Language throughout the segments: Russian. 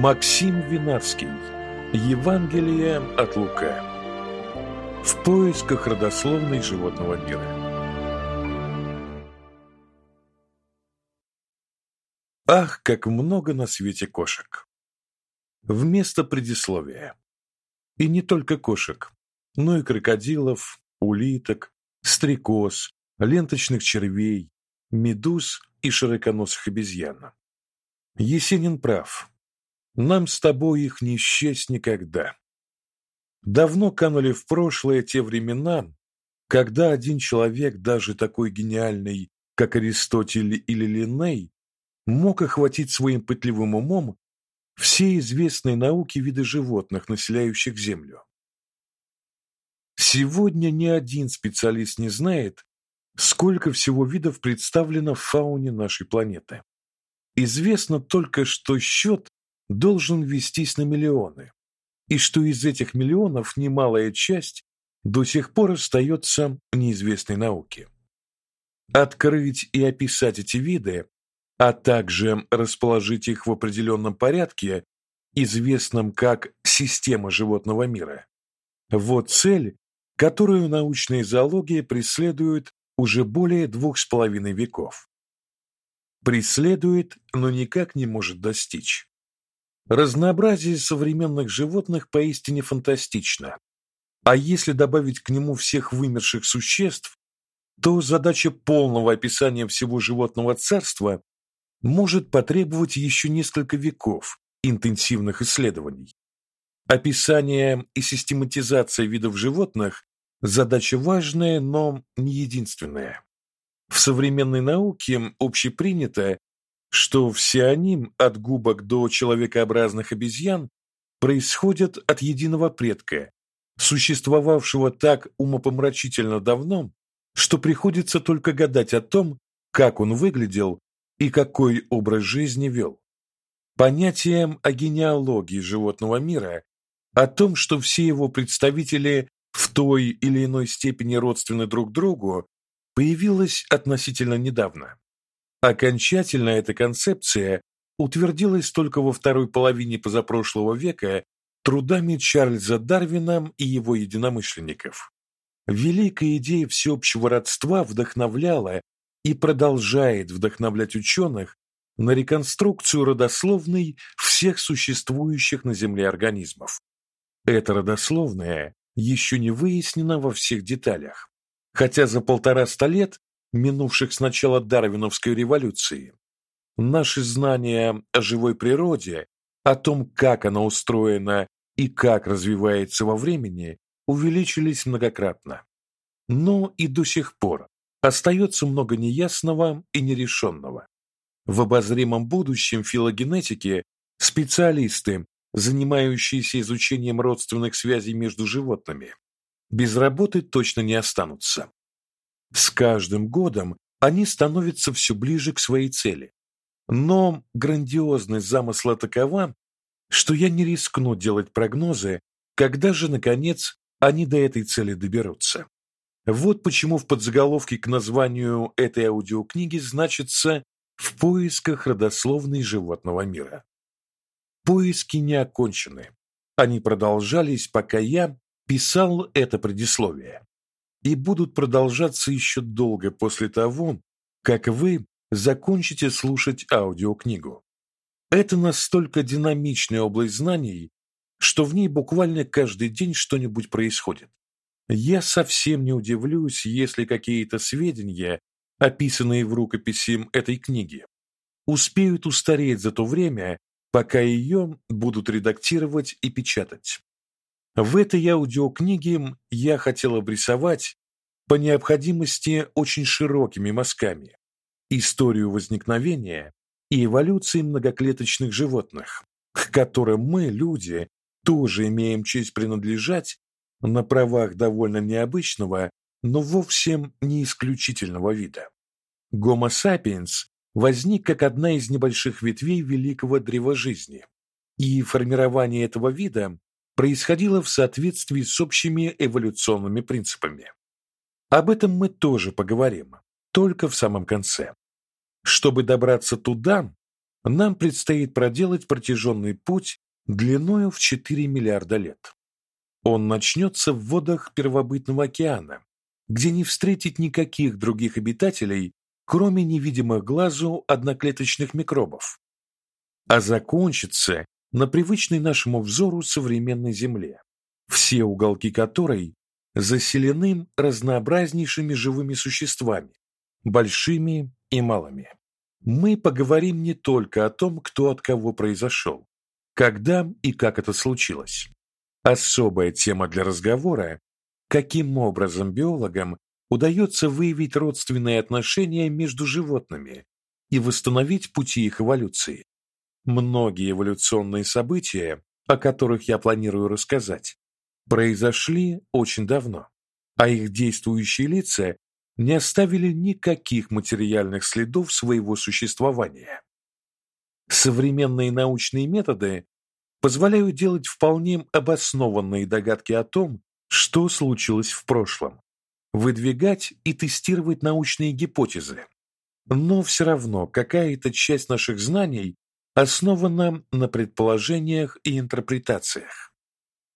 Максим Винарский. Евангелие от Лука. В поисках родословной животного мира. Ах, как много на свете кошек. Вместо предисловия. И не только кошек, но и крокодилов, улиток, стрекоз, ленточных червей, медуз и широконосых обезьян. Есенин прав. Нам с тобой их не счесть никогда. Давно канули в прошлое те времена, когда один человек, даже такой гениальный, как Аристотель или Линней, мог охватить своим пытливым умом все известные науки виды животных, населяющих Землю. Сегодня ни один специалист не знает, сколько всего видов представлено в фауне нашей планеты. Известно только, что счет должен вестись на миллионы, и что из этих миллионов немалая часть до сих пор остается неизвестной науке. Открыть и описать эти виды, а также расположить их в определенном порядке, известном как система животного мира. Вот цель, которую научная зоология преследует уже более двух с половиной веков. Преследует, но никак не может достичь. Разнообразие современных животных поистине фантастично. А если добавить к нему всех вымерших существ, то задача полного описания всего животного царства может потребовать еще несколько веков интенсивных исследований. Описание и систематизация видов животных задача важная, но не единственная. В современной науке общепринято, что все они, от губок до человекообразных обезьян, происходят от единого предка, существовавшего так умопомрачительно давно, что приходится только гадать о том, как он выглядел и какой образ жизни вел. Понятием о генеалогии животного мира, о том, что все его представители в той или иной степени родственны друг другу, появилось относительно недавно. Окончательно эта концепция утвердилась только во второй половине позапрошлого века трудами Чарльза Дарвина и его единомышленников. Великая идея всеобщего родства вдохновляла и продолжает вдохновлять ученых на реконструкцию родословной всех существующих на Земле организмов. Эта родословная еще не выяснена во всех деталях, хотя за полтора ста минувших с начала Дарвиновской революции. Наши знания о живой природе, о том, как она устроена и как развивается во времени, увеличились многократно. Но и до сих пор остается много неясного и нерешенного. В обозримом будущем филогенетики специалисты, занимающиеся изучением родственных связей между животными, без работы точно не останутся. С каждым годом они становятся все ближе к своей цели. Но грандиозность замысла такова, что я не рискну делать прогнозы, когда же наконец они до этой цели доберутся. Вот почему в подзаголовке к названию этой аудиокниги значится «В поисках родословной животного мира». Поиски не окончены. Они продолжались, пока я писал это предисловие и будут продолжаться еще долго после того, как вы закончите слушать аудиокнигу. Это настолько динамичная область знаний, что в ней буквально каждый день что-нибудь происходит. Я совсем не удивлюсь, если какие-то сведения, описанные в рукописи этой книги, успеют устареть за то время, пока ее будут редактировать и печатать. В этой аудиокниге я хотел обрисовать по необходимости очень широкими мазками историю возникновения и эволюции многоклеточных животных, к которым мы, люди, тоже имеем честь принадлежать на правах довольно необычного, но вовсе не исключительного вида. Homo sapiens возник как одна из небольших ветвей великого древа жизни, и формирование этого вида происходило в соответствии с общими эволюционными принципами. Об этом мы тоже поговорим, только в самом конце. Чтобы добраться туда, нам предстоит проделать протяженный путь длиною в 4 миллиарда лет. Он начнется в водах первобытного океана, где не встретить никаких других обитателей, кроме невидимых глазу одноклеточных микробов, а закончится на привычной нашему взору современной Земле, все уголки которой заселены разнообразнейшими живыми существами, большими и малыми. Мы поговорим не только о том, кто от кого произошел, когда и как это случилось. Особая тема для разговора каким образом биологам удается выявить родственные отношения между животными и восстановить пути их эволюции. Многие эволюционные события, о которых я планирую рассказать, произошли очень давно, а их действующие лица не оставили никаких материальных следов своего существования. Современные научные методы позволяют делать вполне обоснованные догадки о том, что случилось в прошлом, выдвигать и тестировать научные гипотезы. Но все равно какая-то часть наших знаний основана на предположениях и интерпретациях.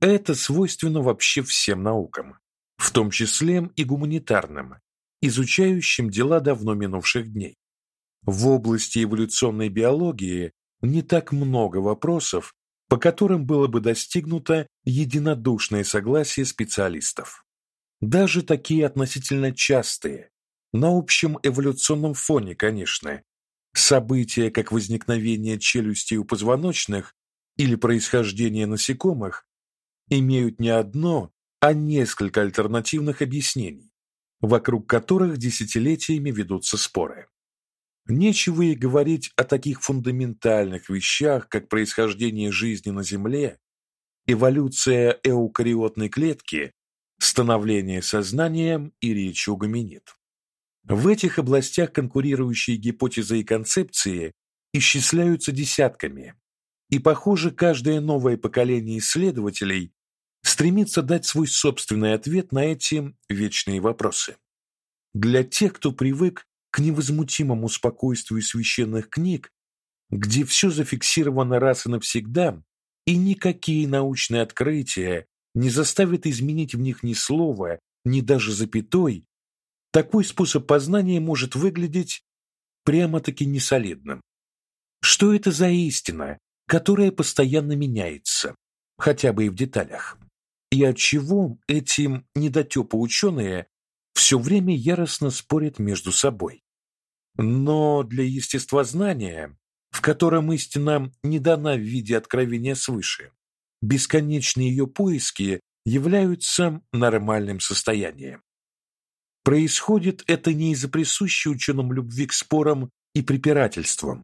Это свойственно вообще всем наукам, в том числе и гуманитарным, изучающим дела давно минувших дней. В области эволюционной биологии не так много вопросов, по которым было бы достигнуто единодушное согласие специалистов. Даже такие относительно частые, на общем эволюционном фоне, конечно, события, как возникновение челюстей у позвоночных или происхождение насекомых, имеют не одно, а несколько альтернативных объяснений, вокруг которых десятилетиями ведутся споры. Нечего и говорить о таких фундаментальных вещах, как происхождение жизни на Земле, эволюция эукариотной клетки, становление сознания и речь у гоминид. В этих областях конкурирующие гипотезы и концепции исчисляются десятками, и, похоже, каждое новое поколение исследователей стремится дать свой собственный ответ на эти вечные вопросы. Для тех, кто привык к невозмутимому спокойствию священных книг, где все зафиксировано раз и навсегда, и никакие научные открытия не заставят изменить в них ни слова, ни даже запятой, такой способ познания может выглядеть прямо-таки несолидным. Что это за истина, которая постоянно меняется, хотя бы и в деталях? И от чего эти недотёпы ученые все время яростно спорят между собой? Но для естествознания, в котором истина не дана в виде откровения свыше, бесконечные ее поиски являются нормальным состоянием. Происходит это не из-за присущей ученым любви к спорам и препирательствам,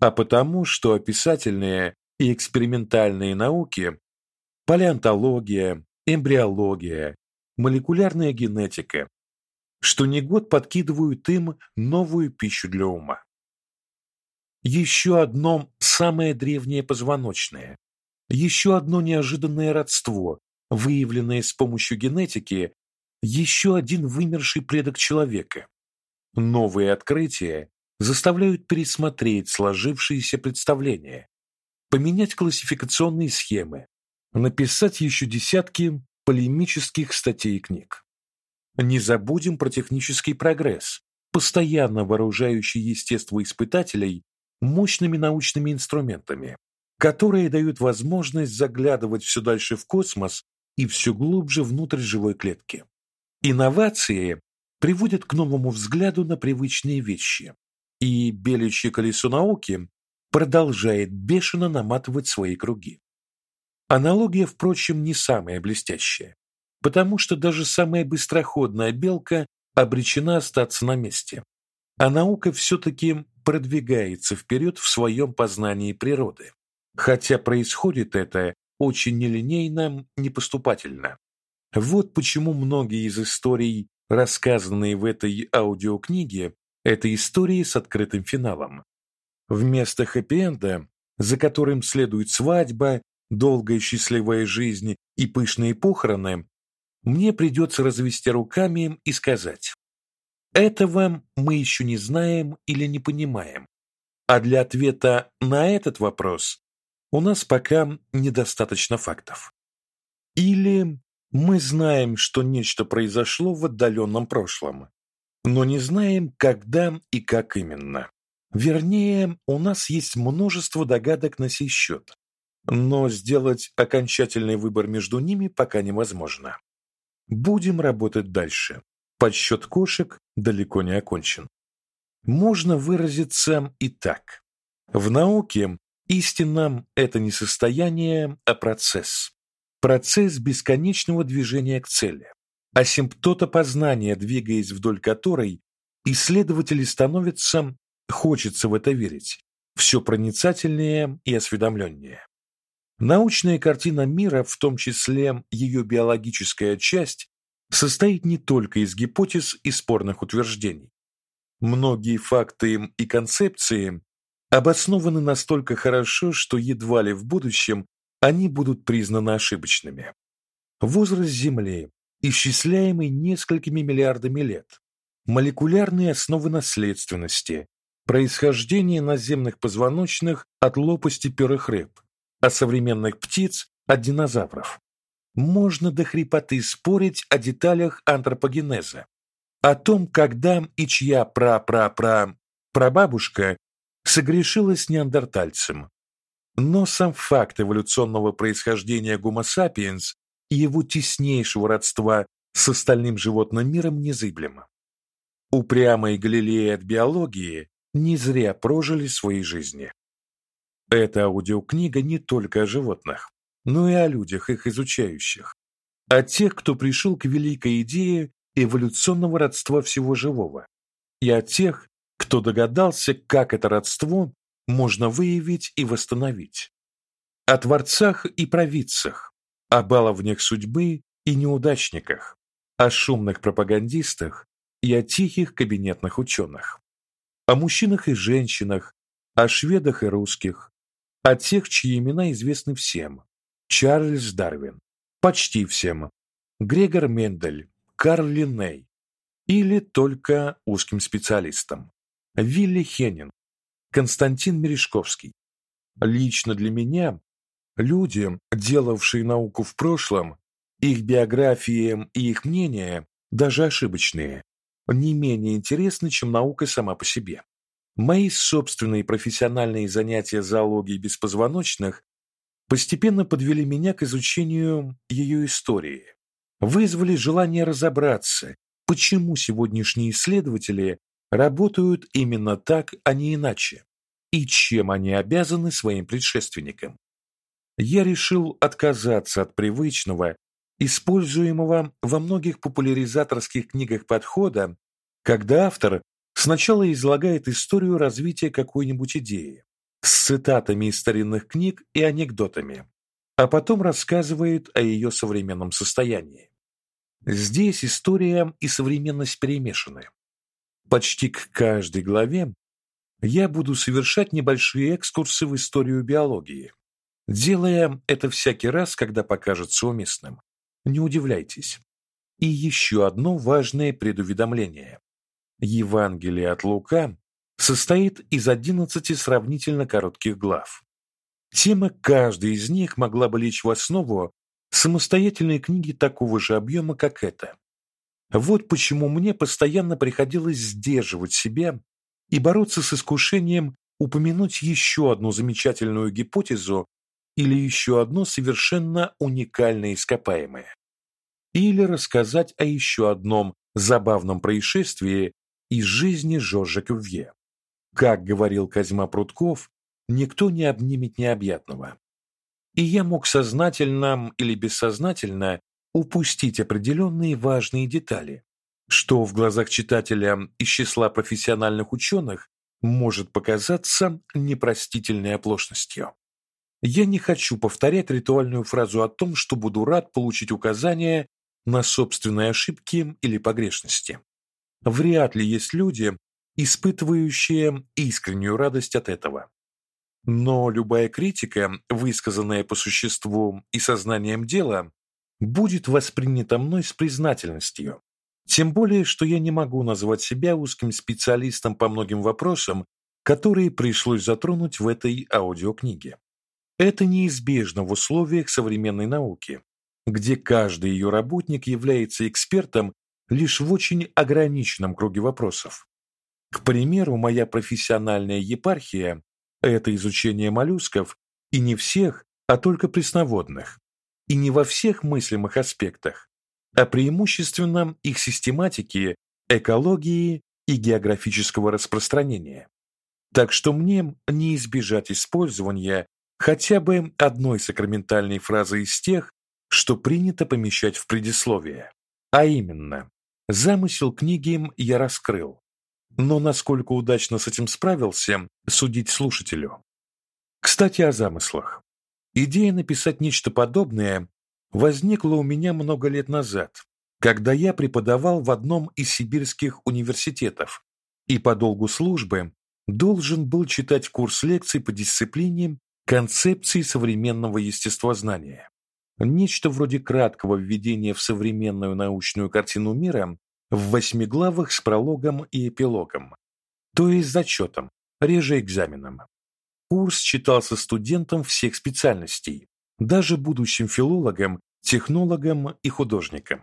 а потому, что описательные и экспериментальные науки палеонтология, эмбриология, молекулярная генетика что не год подкидывают им новую пищу для ума. Еще одно самое древнее позвоночное, еще одно неожиданное родство, выявленное с помощью генетики, еще один вымерший предок человека. Новые открытия заставляют пересмотреть сложившиеся представления, поменять классификационные схемы, написать еще десятки полемических статей и книг. Не забудем про технический прогресс, постоянно вооружающий естествоиспытателей мощными научными инструментами, которые дают возможность заглядывать все дальше в космос и все глубже внутрь живой клетки. Инновации приводят к новому взгляду на привычные вещи, и беличье колесо науки продолжает бешено наматывать свои круги. Аналогия, впрочем, не самая блестящая потому что даже самая быстроходная белка обречена остаться на месте. А наука все таки продвигается вперед в своем познании природы. Хотя происходит это очень нелинейно, непоступательно. Вот почему многие из историй, рассказанные в этой аудиокниге, это истории с открытым финалом. Вместо хэппи-энда, за которым следует свадьба, долгая счастливая жизнь и пышные похороны, мне придется развести руками и сказать: этого мы еще не знаем или не понимаем. А для ответа на этот вопрос у нас пока недостаточно фактов. Или мы знаем, что нечто произошло в отдаленном прошлом, но не знаем, когда и как именно. Вернее, у нас есть множество догадок на сей счет, но сделать окончательный выбор между ними пока невозможно. Будем работать дальше. Подсчет кошек далеко не окончен. Можно выразиться и так. В науке истина это не состояние, а процесс. Процесс бесконечного движения к цели. Асимптота познания, двигаясь вдоль которой исследователи становятся, хочется в это верить, все проницательнее и осведомленнее. Научная картина мира, в том числе ее биологическая часть, состоит не только из гипотез и спорных утверждений. Многие факты и концепции обоснованы настолько хорошо, что едва ли в будущем они будут признаны ошибочными. Возраст Земли, исчисляемый несколькими миллиардами лет, молекулярные основы наследственности, происхождение наземных позвоночных от лопастей-перых рыб, а современных птиц от динозавров. Можно до хрипоты спорить о деталях антропогенеза, о том, когда и чья пра-пра-пра прабабушка согрешила с неандертальцем. Но сам факт эволюционного происхождения Homo sapiens и его теснейшего родства с остальным животным миром незыблемо. Упрямые Галилеи от биологии не зря прожили свои жизни. Эта аудиокнига не только о животных, но и о людях, их изучающих, о тех, кто пришел к великой идее эволюционного родства всего живого, и о тех, кто догадался, как это родство можно выявить и восстановить. О творцах и провидцах, о баловнях судьбы и неудачниках, о шумных пропагандистах и о тихих кабинетных ученых, о мужчинах и женщинах, о шведах и русских, о тех, чьи имена известны всем. Чарльз Дарвин, почти всем. Грегор Мендель, Карл Линней или только узким специалистам. Вилли Хеннинг, Константин Мережковский. Лично для меня люди, делавшие науку в прошлом, их биографии и их мнения, даже ошибочные, не менее интересны, чем наука сама по себе. Мои собственные профессиональные занятия зоологией беспозвоночных постепенно подвели меня к изучению ее истории, вызвали желание разобраться, почему сегодняшние исследователи работают именно так, а не иначе, и чем они обязаны своим предшественникам. Я решил отказаться от привычного, используемого во многих популяризаторских книгах подхода, когда автор Сначала излагает историю развития какой-нибудь идеи с цитатами из старинных книг и анекдотами, а потом рассказывает о ее современном состоянии. Здесь история и современность перемешаны. Почти к каждой главе я буду совершать небольшие экскурсы в историю биологии, делая это всякий раз, когда покажется уместным. Не удивляйтесь. И еще одно важное предуведомление. Евангелие от Лука состоит из 11 сравнительно коротких глав. Тема каждой из них могла бы лечь в основу самостоятельной книги такого же объема, как эта. Вот почему мне постоянно приходилось сдерживать себя и бороться с искушением упомянуть еще одну замечательную гипотезу или еще одно совершенно уникальное ископаемое. Или рассказать о еще одном забавном происшествии, из жизни Жоржа Кювье. Как говорил Козьма Прутков, никто не обнимет необъятного. И я мог сознательно или бессознательно упустить определенные важные детали, что в глазах читателя из числа профессиональных ученых может показаться непростительной оплошностью. Я не хочу повторять ритуальную фразу о том, что буду рад получить указания на собственные ошибки или погрешности. Вряд ли есть люди, испытывающие искреннюю радость от этого. Но любая критика, высказанная по существу и сознанием дела, будет воспринята мной с признательностью. Тем более, что я не могу назвать себя узким специалистом по многим вопросам, которые пришлось затронуть в этой аудиокниге. Это неизбежно в условиях современной науки, где каждый ее работник является экспертом лишь в очень ограниченном круге вопросов. К примеру, моя профессиональная епархия это изучение моллюсков и не всех, а только пресноводных, и не во всех мыслимых аспектах, а преимущественно их систематики, экологии и географического распространения. Так что мне не избежать использования хотя бы одной сакраментальной фразы из тех, что принято помещать в предисловие. А именно, замысел книги я раскрыл. Но насколько удачно с этим справился, судить слушателю. Кстати, о замыслах. Идея написать нечто подобное возникла у меня много лет назад, когда я преподавал в одном из сибирских университетов и по долгу службы должен был читать курс лекций по дисциплине концепции современного естествознания. Нечто вроде краткого введения в современную научную картину мира в восьми главах с прологом и эпилогом, то есть зачетом, реже экзаменом. Курс читался студентам всех специальностей, даже будущим филологам, технологам и художникам.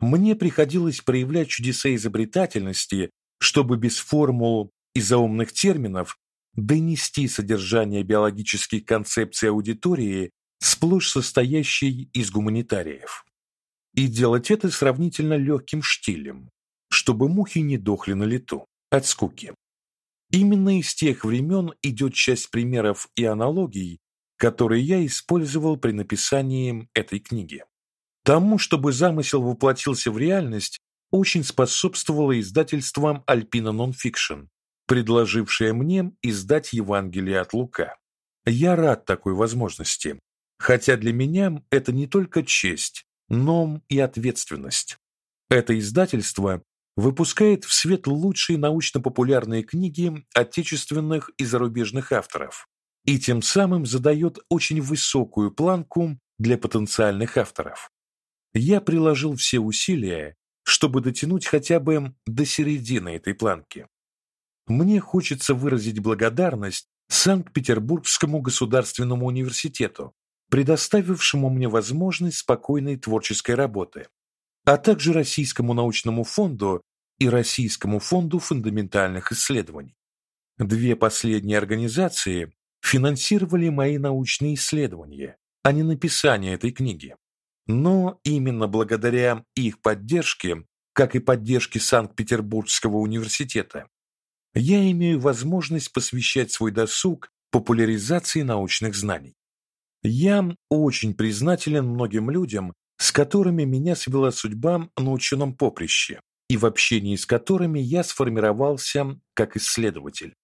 Мне приходилось проявлять чудеса изобретательности, чтобы без формул и заумных терминов донести содержание биологических концепций аудитории, сплошь состоящей из гуманитариев. И делать это сравнительно легким штилем, чтобы мухи не дохли на лету от скуки. Именно из тех времен идет часть примеров и аналогий, которые я использовал при написании этой книги. Тому, чтобы замысел воплотился в реальность, очень способствовало издательство Alpina Nonfiction, предложившее мне издать Евангелие от Лука. Я рад такой возможности, хотя для меня это не только честь, но и ответственность. Это издательство выпускает в свет лучшие научно-популярные книги отечественных и зарубежных авторов и тем самым задает очень высокую планку для потенциальных авторов. Я приложил все усилия, чтобы дотянуть хотя бы до середины этой планки. Мне хочется выразить благодарность Санкт-Петербургскому государственному университету, предоставившему мне возможность спокойной творческой работы, а также Российскому научному фонду и Российскому фонду фундаментальных исследований. Две последние организации финансировали мои научные исследования, а не написание этой книги. Но именно благодаря их поддержке, как и поддержке Санкт-Петербургского университета, я имею возможность посвящать свой досуг популяризации научных знаний. Я очень признателен многим людям, с которыми меня свела судьба на ученом поприще и в общении с которыми я сформировался как исследователь.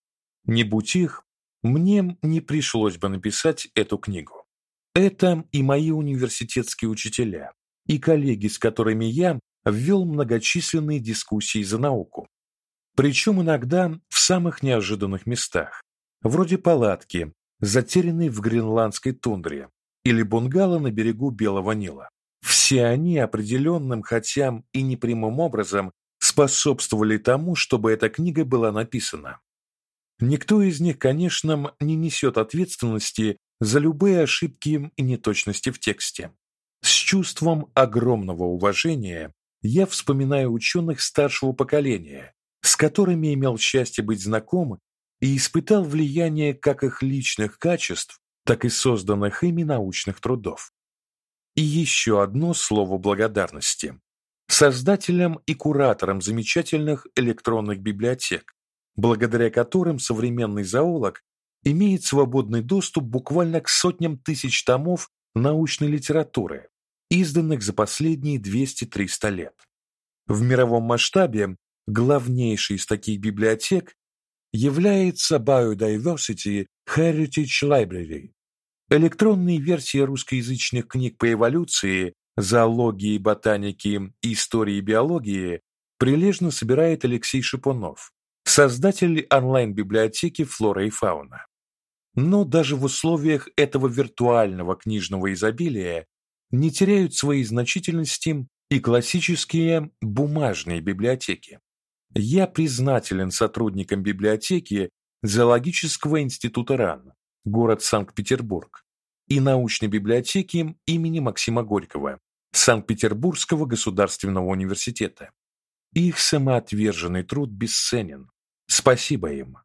Не будь их, мне не пришлось бы написать эту книгу. Это и мои университетские учителя, и коллеги, с которыми я ввел многочисленные дискуссии за науку. Причем иногда в самых неожиданных местах, вроде палатки, затерянной в гренландской тундре, или бунгало на берегу Белого Нила. Все они определенным, хотя и непрямым образом способствовали тому, чтобы эта книга была написана. Никто из них, конечно, не несет ответственности за любые ошибки и неточности в тексте. С чувством огромного уважения я вспоминаю ученых старшего поколения, с которыми имел счастье быть знаком и испытал влияние как их личных качеств, так и созданных ими научных трудов. И еще одно слово благодарности создателям и кураторам замечательных электронных библиотек, благодаря которым современный зоолог имеет свободный доступ буквально к сотням тысяч томов научной литературы, изданных за последние 200-300 лет. В мировом масштабе главнейшей из таких библиотек является Biodiversity Heritage Library. Электронные версии русскоязычных книг по эволюции, зоологии, ботанике и истории биологии прилежно собирает Алексей Шипунов, создатель онлайн-библиотеки Флора и фауна. Но даже в условиях этого виртуального книжного изобилия не теряют своей значительности и классические бумажные библиотеки. Я признателен сотрудникам библиотеки Зоологического института РАН, город Санкт-Петербург, и научной библиотеки имени Максима Горького, Санкт-Петербургского государственного университета. Их самоотверженный труд бесценен. Спасибо им.